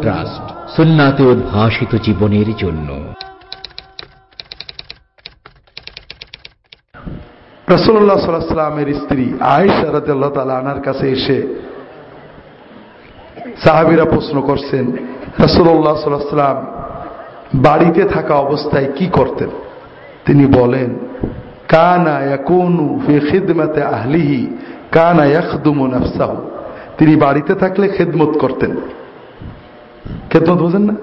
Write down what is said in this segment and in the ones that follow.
Trust, সুন্নাতে জীবনের জন্য। রসুল্লাহ সাল্লামের স্ত্রী তাআলা আনার কাছে এসে সাহাবিরা প্রশ্ন করছেন রসুল্লাহ সাল্লাম বাড়িতে থাকা অবস্থায় কি করতেন? তিনি বলেন, কানা ইয়াকুনু খিদমাতে আহলিহি, কানা ইয়াখদুমু নাফসাহু। তিনি বাড়িতে থাকলে খেদমত করতেন। খেদমত বোঝেন না?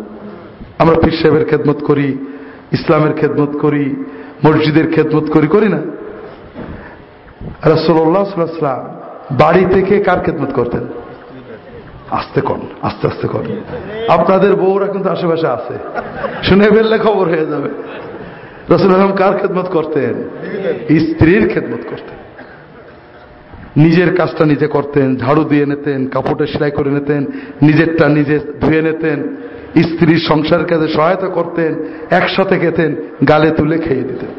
আমরা পীর সাহেবের খেদমত করি, ইসলামের খেদমত করি, মসজিদের খেদমত করি করি না। রসোল্লাহ সাল্লাম বাড়ি থেকে কার খেদমত করতেন? আস্তে কন, আস্তে আস্তে কন। আপনাদের বউরা কিন্তু আশেপাশে আছে। শুনে ফেললে খবর হয়ে যাবে। রসুল আলম কার খেদমত করতেন? স্ত্রীর খেদমত করতেন। নিজের কাজটা নিজে করতেন, ঝাড়ু দিয়ে নিতেন, কাপড়টা সেলাই করে নিতেন, নিজেরটা নিজে ধুয়ে নিতেন, স্ত্রীর সংসার কাজে সহায়তা করতেন, একসাথে খেতেন, গালে তুলে খেয়ে দিতেন।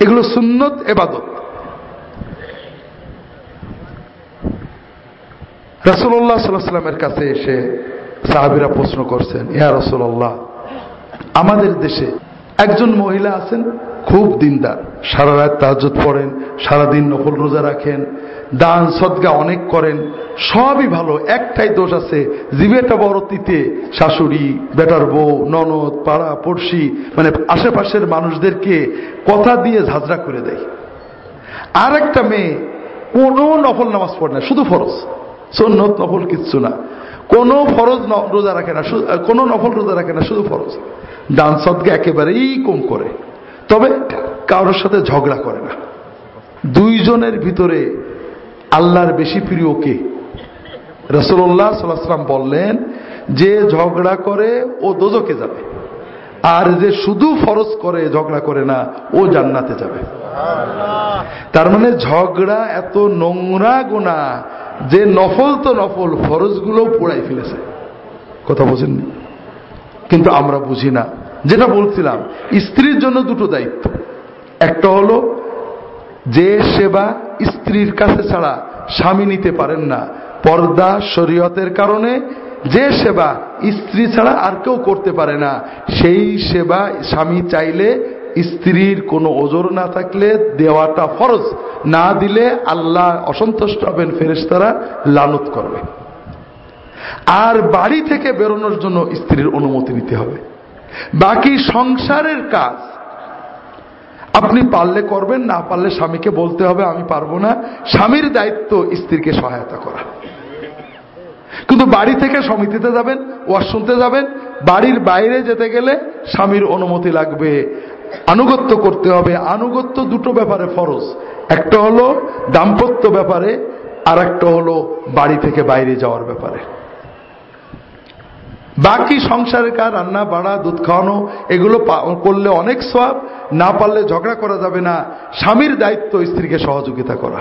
এগুলো সুন্নত এবাদত। রসুল্লাহ সাল্লামের কাছে এসে সাহাবিরা প্রশ্ন করছেন, ইয়া রসুল্লাহ আমাদের দেশে একজন মহিলা আছেন খুব দিনদার। সারা রাত তাজত পড়েন, সারাদিন নফল রোজা রাখেন, দান সদগা অনেক করেন, সবই ভালো। একটাই দোষ আছে জীবেটা বড় তিতে, শাশুড়ি, বেটার বউ, ননদ, পাড়া, পড়শি মানে আশেপাশের মানুষদেরকে কথা দিয়ে ঝাঁঝরা করে দেয়। আর একটা মেয়ে, কোনো নফল নামাজ পড়ে না, শুধু ফরজ। সন্ন্যত নফল কিচ্ছু না। কোনো ফরজ রোজা রাখে না কোনো নফল রোজা রাখে না, শুধু ফরজ। দান, সদকে একেবারেই কম করে। তবে কারোর সাথে ঝগড়া করে না। দুইজনের ভিতরে আল্লাহর বেশি প্রিয় কে? রসুল্লাহ সাল্লাম বললেন, যে ঝগড়া করে, ও দোজকে যাবে। আর যে শুধু ফরজ করে, ঝগড়া করে না, ও জান্নাতে যাবে। তার মানে ঝগড়া এত নোংরা গোনা যে নফল তো নফল, ফরজগুলো পোড়াই ফেলেছে। কথা বোঝেননি? কিন্তু আমরা বুঝি না যেটা বলছিলাম, স্ত্রীর জন্য দুটো দায়িত্ব। একটা হলো, যে সেবা স্ত্রীর কাছে ছাড়া স্বামী নিতে পারেন না, পর্দা শরীয়তের কারণে যে সেবা স্ত্রী ছাড়া আর কেউ করতে পারে না, সেই সেবা স্বামী চাইলে স্ত্রীর কোনো ওজোর না থাকলে দেওয়াটা ফরজ, না দিলে আল্লাহ অসন্তুষ্ট হবেন, ফেরেশতারা লানত করবে। আর বাড়ি থেকে বেরোনোর জন্য স্ত্রীর অনুমতি নিতে হবে। বাকি সংসারের কাজ। আপনি পারলে করবেন, না পারলে স্বামীকে বলতে হবে, আমি পারব না। স্বামীর দায়িত্ব স্ত্রীকে সহায়তা করা। কিন্তু বাড়ি থেকে সমিতিতে যাবেন ওয়াজ শুনতে যাবেন, বাড়ির বাইরে যেতে গেলে স্বামীর অনুমতি লাগবে। আনুগত্য করতে হবে। আনুগত্য দুটো ব্যাপারে ফরজ। একটা হলো দাম্পত্য ব্যাপারে আর একটা হলো বাড়ি থেকে বাইরে যাওয়ার ব্যাপারে। বাকি সংসারের কাজ রান্না, বাড়া, দুধ খাওয়ানো, এগুলো করলে অনেক সব না পারলে ঝগড়া করা যাবে না। স্বামীর দায়িত্ব স্ত্রীকে সহযোগিতা করা।